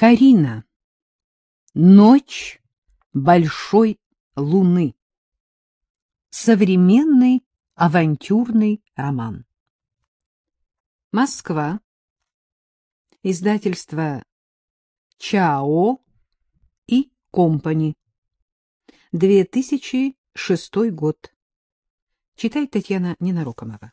Карина. Ночь большой луны. Современный авантюрный роман. Москва. Издательство Чао и Компани. 2006 год. Читает Татьяна Ненарокомова.